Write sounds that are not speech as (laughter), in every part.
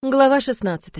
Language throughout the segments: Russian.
Глава 16.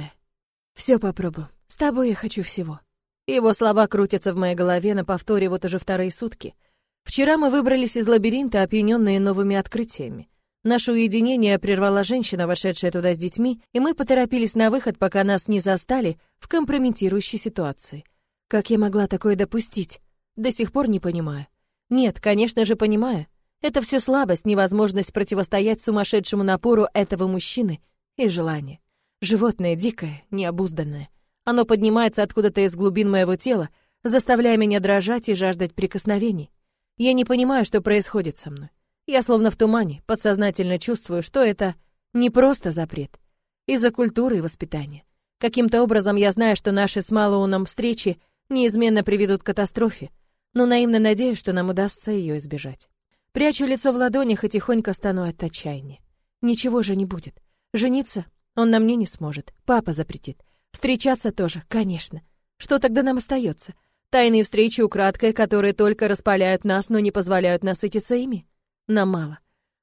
Все попробую. С тобой я хочу всего. Его слова крутятся в моей голове на повторе вот уже вторые сутки. Вчера мы выбрались из лабиринта, опьяненные новыми открытиями. Наше уединение прервала женщина, вошедшая туда с детьми, и мы поторопились на выход, пока нас не застали в компрометирующей ситуации. Как я могла такое допустить? До сих пор не понимаю. Нет, конечно же, понимаю. Это все слабость, невозможность противостоять сумасшедшему напору этого мужчины и желание. Животное дикое, необузданное. Оно поднимается откуда-то из глубин моего тела, заставляя меня дрожать и жаждать прикосновений. Я не понимаю, что происходит со мной. Я словно в тумане, подсознательно чувствую, что это не просто запрет. Из-за культуры и воспитания. Каким-то образом я знаю, что наши с Малоуном встречи неизменно приведут к катастрофе, но наивно надеюсь, что нам удастся ее избежать. Прячу лицо в ладонях и тихонько стану от отчаяния. Ничего же не будет. Жениться он на мне не сможет. Папа запретит. Встречаться тоже, конечно. Что тогда нам остается? Тайные встречи украдкой, которые только распаляют нас, но не позволяют насытиться ими? Нам мало.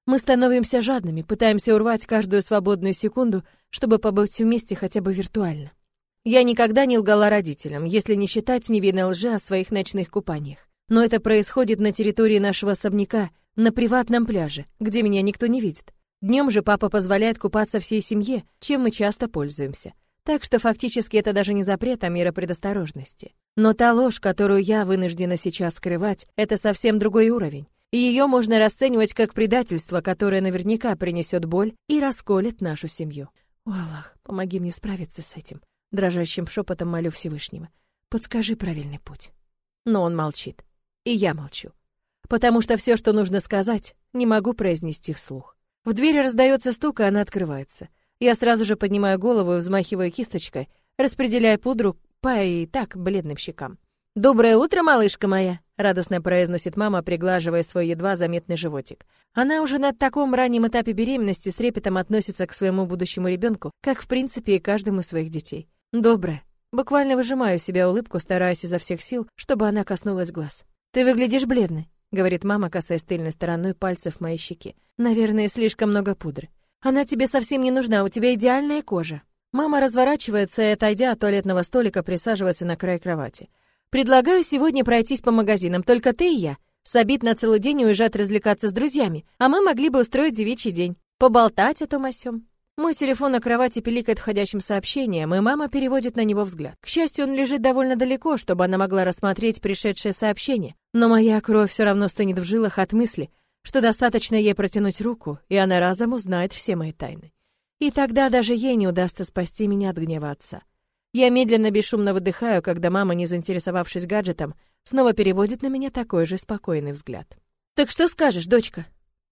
Мы становимся жадными, пытаемся урвать каждую свободную секунду, чтобы побыть вместе хотя бы виртуально. Я никогда не лгала родителям, если не считать невинной лжи о своих ночных купаниях. Но это происходит на территории нашего особняка, на приватном пляже, где меня никто не видит. Днем же папа позволяет купаться всей семье, чем мы часто пользуемся. Так что фактически это даже не запрет, а мера предосторожности. Но та ложь, которую я вынуждена сейчас скрывать, это совсем другой уровень. И ее можно расценивать как предательство, которое наверняка принесет боль и расколет нашу семью. О, Аллах, помоги мне справиться с этим. Дрожащим шепотом молю Всевышнего. Подскажи правильный путь. Но он молчит. И я молчу. Потому что все, что нужно сказать, не могу произнести вслух. В двери раздается стук, и она открывается. Я сразу же поднимаю голову и взмахиваю кисточкой, распределяя пудру по и так бледным щекам. «Доброе утро, малышка моя!» — радостно произносит мама, приглаживая свой едва заметный животик. Она уже на таком раннем этапе беременности с репетом относится к своему будущему ребенку, как, в принципе, и каждому из своих детей. «Доброе!» Буквально выжимаю себя улыбку, стараясь изо всех сил, чтобы она коснулась глаз. «Ты выглядишь бледной говорит мама, касаясь тыльной стороной пальцев моей щеки. Наверное, слишком много пудры. Она тебе совсем не нужна, у тебя идеальная кожа. Мама разворачивается и, отойдя от туалетного столика, присаживается на край кровати. Предлагаю сегодня пройтись по магазинам, только ты и я. Сабит на целый день уезжать развлекаться с друзьями, а мы могли бы устроить девичий день. Поболтать о том о сём. Мой телефон на кровати пиликает входящим сообщением, и мама переводит на него взгляд. К счастью, он лежит довольно далеко, чтобы она могла рассмотреть пришедшее сообщение. Но моя кровь все равно стынет в жилах от мысли, что достаточно ей протянуть руку, и она разом узнает все мои тайны. И тогда даже ей не удастся спасти меня от гнева отца. Я медленно, бесшумно выдыхаю, когда мама, не заинтересовавшись гаджетом, снова переводит на меня такой же спокойный взгляд. «Так что скажешь, дочка?»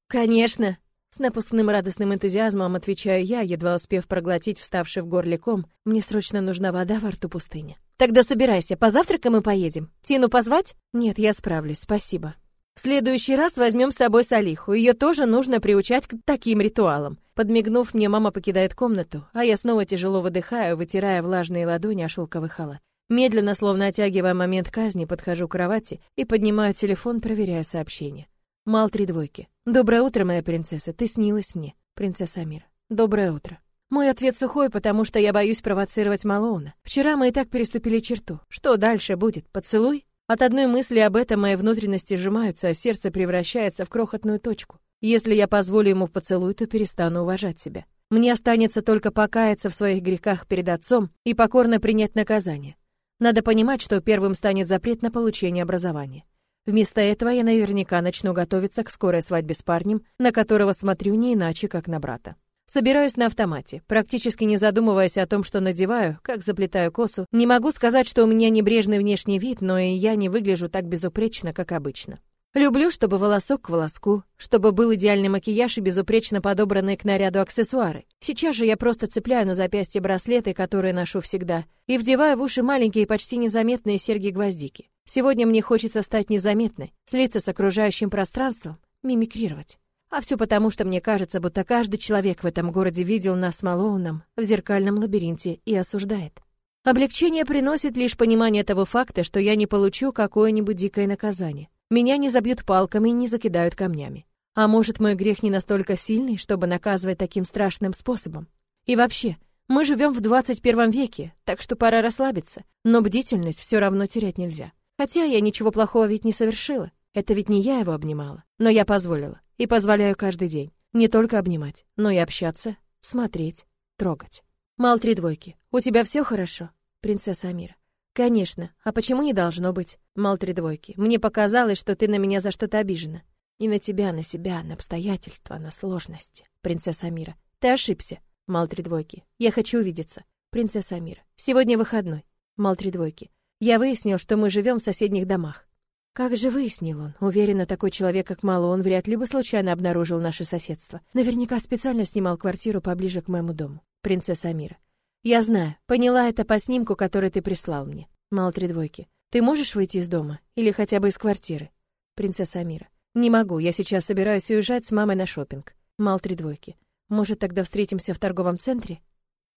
«Конечно!» С напускным радостным энтузиазмом отвечаю я, едва успев проглотить вставший в горле ком. Мне срочно нужна вода во рту пустыни. Тогда собирайся, позавтракаем и поедем. Тину позвать? Нет, я справлюсь, спасибо. В следующий раз возьмем с собой Салиху. Ее тоже нужно приучать к таким ритуалам. Подмигнув мне, мама покидает комнату, а я снова тяжело выдыхаю, вытирая влажные ладони о шелковый халат. Медленно, словно оттягивая момент казни, подхожу к кровати и поднимаю телефон, проверяя сообщение. Мал три двойки. «Доброе утро, моя принцесса, ты снилась мне, принцесса Амира. Доброе утро». Мой ответ сухой, потому что я боюсь провоцировать Малоуна. Вчера мы и так переступили черту. Что дальше будет? Поцелуй? От одной мысли об этом мои внутренности сжимаются, а сердце превращается в крохотную точку. Если я позволю ему поцелуй, то перестану уважать себя. Мне останется только покаяться в своих грехах перед отцом и покорно принять наказание. Надо понимать, что первым станет запрет на получение образования. Вместо этого я наверняка начну готовиться к скорой свадьбе с парнем, на которого смотрю не иначе, как на брата. Собираюсь на автомате, практически не задумываясь о том, что надеваю, как заплетаю косу. Не могу сказать, что у меня небрежный внешний вид, но и я не выгляжу так безупречно, как обычно. Люблю, чтобы волосок к волоску, чтобы был идеальный макияж и безупречно подобранные к наряду аксессуары. Сейчас же я просто цепляю на запястье браслеты, которые ношу всегда, и вдеваю в уши маленькие почти незаметные серьги-гвоздики. Сегодня мне хочется стать незаметной, слиться с окружающим пространством, мимикрировать. А все потому, что мне кажется, будто каждый человек в этом городе видел нас с Малоуном в зеркальном лабиринте и осуждает. Облегчение приносит лишь понимание того факта, что я не получу какое-нибудь дикое наказание. Меня не забьют палками и не закидают камнями. А может, мой грех не настолько сильный, чтобы наказывать таким страшным способом? И вообще, Мы живем в 21 веке, так что пора расслабиться. Но бдительность все равно терять нельзя. Хотя я ничего плохого ведь не совершила. Это ведь не я его обнимала. Но я позволила. И позволяю каждый день. Не только обнимать, но и общаться, смотреть, трогать. Мал три двойки. У тебя все хорошо? Принцесса Амира. Конечно. А почему не должно быть? Мал три двойки. Мне показалось, что ты на меня за что-то обижена. Не на тебя, на себя, на обстоятельства, на сложности. Принцесса Амира. Ты ошибся. Мал три двойки. Я хочу увидеться. Принцесса Амира. Сегодня выходной. Мал три двойки. Я выяснил, что мы живем в соседних домах. Как же выяснил он? Уверена, такой человек, как Мало, он вряд ли бы случайно обнаружил наше соседство. Наверняка специально снимал квартиру поближе к моему дому. Принцесса Амира. Я знаю, поняла это по снимку, который ты прислал мне. Мал три двойки. Ты можешь выйти из дома? Или хотя бы из квартиры? Принцесса Амира. Не могу, я сейчас собираюсь уезжать с мамой на шопинг. Мал три двойки. Может, тогда встретимся в торговом центре?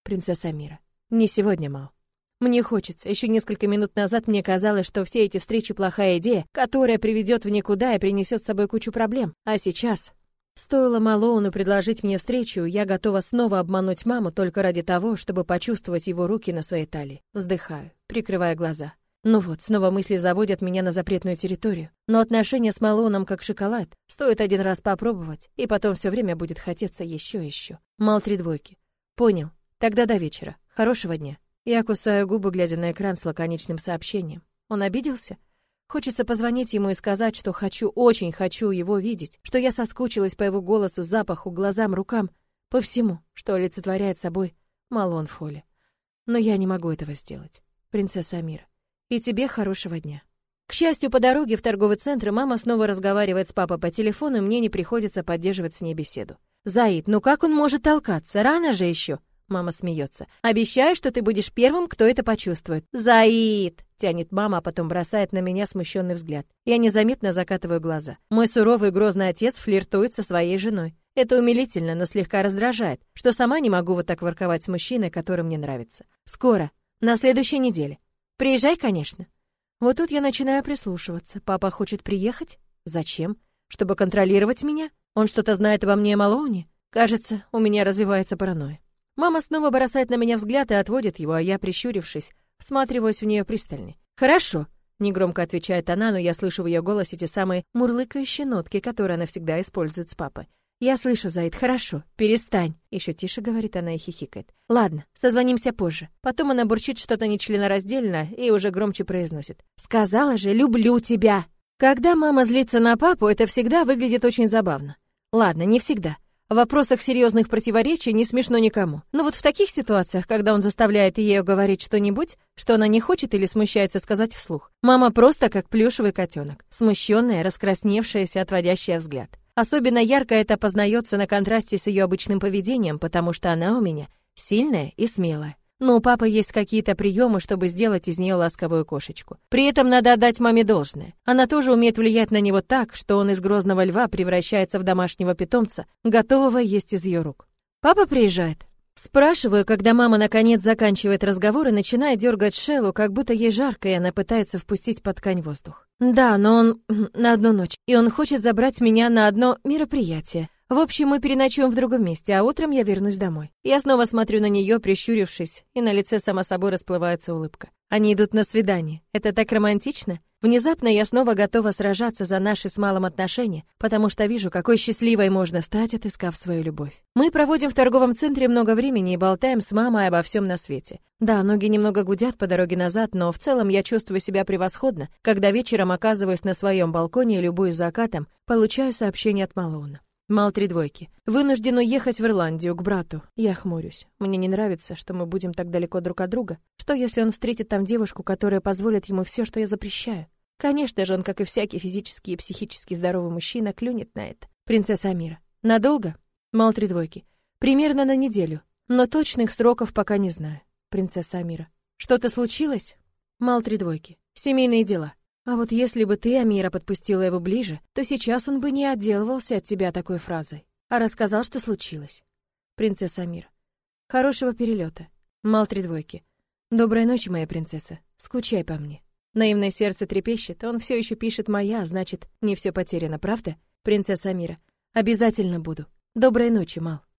Принцесса Мира. Не сегодня, Мал. Мне хочется. Еще несколько минут назад мне казалось, что все эти встречи плохая идея, которая приведет в никуда и принесет с собой кучу проблем. А сейчас Стоило Малоуну предложить мне встречу, я готова снова обмануть маму только ради того, чтобы почувствовать его руки на своей талии. Вздыхаю, прикрывая глаза. Ну вот, снова мысли заводят меня на запретную территорию. Но отношения с Малоном как шоколад. Стоит один раз попробовать, и потом все время будет хотеться еще и еще. Мал три двойки. Понял. Тогда до вечера. Хорошего дня. Я кусаю губы, глядя на экран с лаконичным сообщением. Он обиделся? Хочется позвонить ему и сказать, что хочу, очень хочу его видеть, что я соскучилась по его голосу, запаху, глазам, рукам, по всему, что олицетворяет собой Малон Фоли. Но я не могу этого сделать. Принцесса Амира. И тебе хорошего дня. К счастью, по дороге в торговый центр мама снова разговаривает с папой по телефону, и мне не приходится поддерживать с ней беседу. «Заид, ну как он может толкаться? Рано же еще!» Мама смеется. «Обещаю, что ты будешь первым, кто это почувствует». «Заид!» — тянет мама, а потом бросает на меня смущенный взгляд. Я незаметно закатываю глаза. Мой суровый грозный отец флиртует со своей женой. Это умилительно, но слегка раздражает, что сама не могу вот так ворковать с мужчиной, который мне нравится. Скоро, на следующей неделе. Приезжай, конечно. Вот тут я начинаю прислушиваться. Папа хочет приехать? Зачем? Чтобы контролировать меня? Он что-то знает обо мне и Малоуне? Кажется, у меня развивается паранойя. Мама снова бросает на меня взгляд и отводит его, а я, прищурившись, всматриваюсь в нее пристальней. «Хорошо», — негромко отвечает она, но я слышу в ее голосе те самые мурлыкающие нотки, которые она всегда использует с папой. «Я слышу, Заид, хорошо, перестань!» Еще тише говорит она и хихикает. «Ладно, созвонимся позже». Потом она бурчит что-то нечленораздельно и уже громче произносит. «Сказала же, люблю тебя!» Когда мама злится на папу, это всегда выглядит очень забавно. Ладно, не всегда. В вопросах серьезных противоречий не смешно никому. Но вот в таких ситуациях, когда он заставляет ее говорить что-нибудь, что она не хочет или смущается сказать вслух, мама просто как плюшевый котенок, смущенная, раскрасневшаяся, отводящая взгляд. Особенно ярко это познается на контрасте с ее обычным поведением, потому что она у меня сильная и смелая. Но у папы есть какие-то приемы, чтобы сделать из нее ласковую кошечку. При этом надо отдать маме должное. Она тоже умеет влиять на него так, что он из грозного льва превращается в домашнего питомца, готового есть из ее рук. Папа приезжает. Спрашиваю, когда мама наконец заканчивает разговор и начинает дергать Шеллу, как будто ей жарко, и она пытается впустить под ткань воздух. Да, но он (clears throat) на одну ночь, и он хочет забрать меня на одно мероприятие. В общем, мы переночуем в другом месте, а утром я вернусь домой. Я снова смотрю на нее, прищурившись, и на лице само собой расплывается улыбка. Они идут на свидание. Это так романтично. Внезапно я снова готова сражаться за наши с малым отношения, потому что вижу, какой счастливой можно стать, отыскав свою любовь. Мы проводим в торговом центре много времени и болтаем с мамой обо всем на свете. Да, ноги немного гудят по дороге назад, но в целом я чувствую себя превосходно, когда вечером оказываюсь на своем балконе и любуюсь закатом, получаю сообщение от Малона. Мал три двойки. Вынужден уехать в Ирландию к брату. Я хмурюсь. Мне не нравится, что мы будем так далеко друг от друга. Что, если он встретит там девушку, которая позволит ему все, что я запрещаю? Конечно же, он, как и всякий физически и психически здоровый мужчина, клюнет на это. Принцесса Амира. Надолго? Мал три двойки. Примерно на неделю. Но точных сроков пока не знаю. Принцесса Амира. Что-то случилось? Мал три двойки. Семейные дела. А вот если бы ты, Амира, подпустила его ближе, то сейчас он бы не отделывался от тебя такой фразой, а рассказал, что случилось. Принцесса Амира. Хорошего перелета. Мал три двойки. Доброй ночи, моя принцесса. Скучай по мне. Наивное сердце трепещет, он все еще пишет «моя», значит, не все потеряно, правда? Принцесса Амира. Обязательно буду. Доброй ночи, Мал.